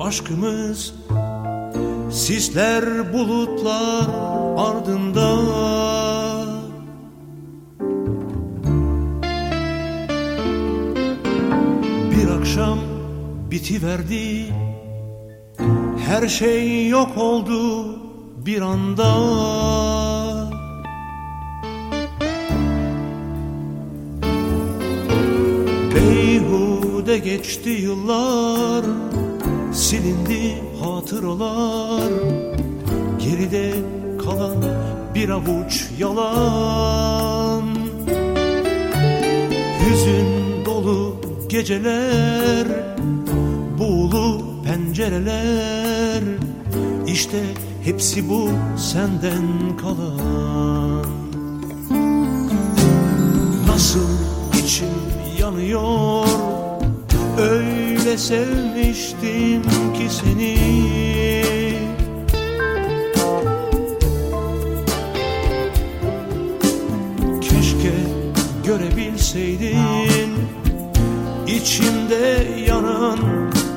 aşkımız. Sisler bulutlar ardında. Bir akşam bitiverdi. Her şey yok oldu bir anda Beyhude geçti yıllar Silindi hatıralar. Geride kalan bir avuç yalan. Hüzün dolu geceler Buğulu pencereler. İşte hepsi bu senden kalan yanıyor Öyle sevmiştim ki seni. Keşke görebilseydin içimde yanan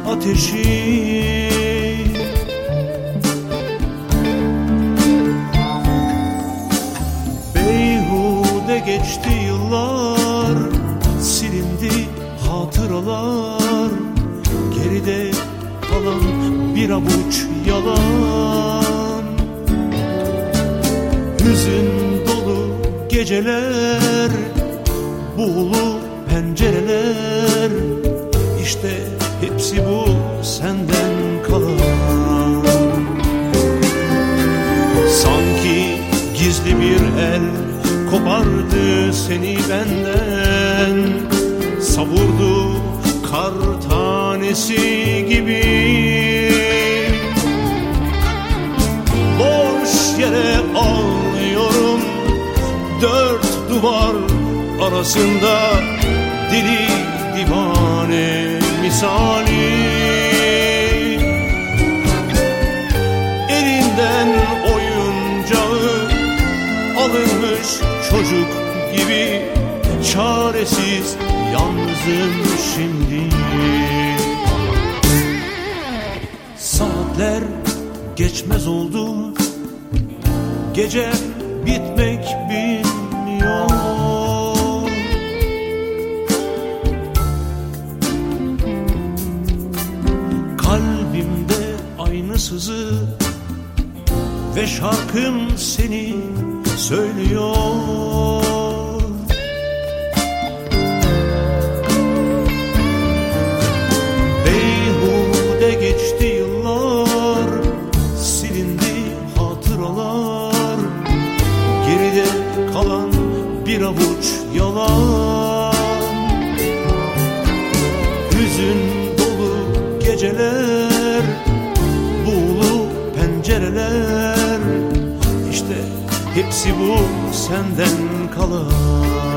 ateşi. Beyhude geçti yıllar hatıralar Geride kalan bir avuç yalan. Hüzün dolu geceler Buğulu pencereler İşte hepsi bu senden kalan. Sanki gizli bir el kopardı seni benden Savurdu kar tanesi gibi. Boş yere ağlıyorum Dört duvar arasında Dili divane misali. Elinden oyuncağı alınmış çocuk gibi Çaresiz yalnızım şimdi. Saatler geçmez oldu Gece bitmek bilmiyor. Kalbimde aynı sızı Ve şarkım seni söylüyor kalan bir avuç yalan. Hüzün dolu geceler Buğulu pencereler. İşte hepsi bu senden kalan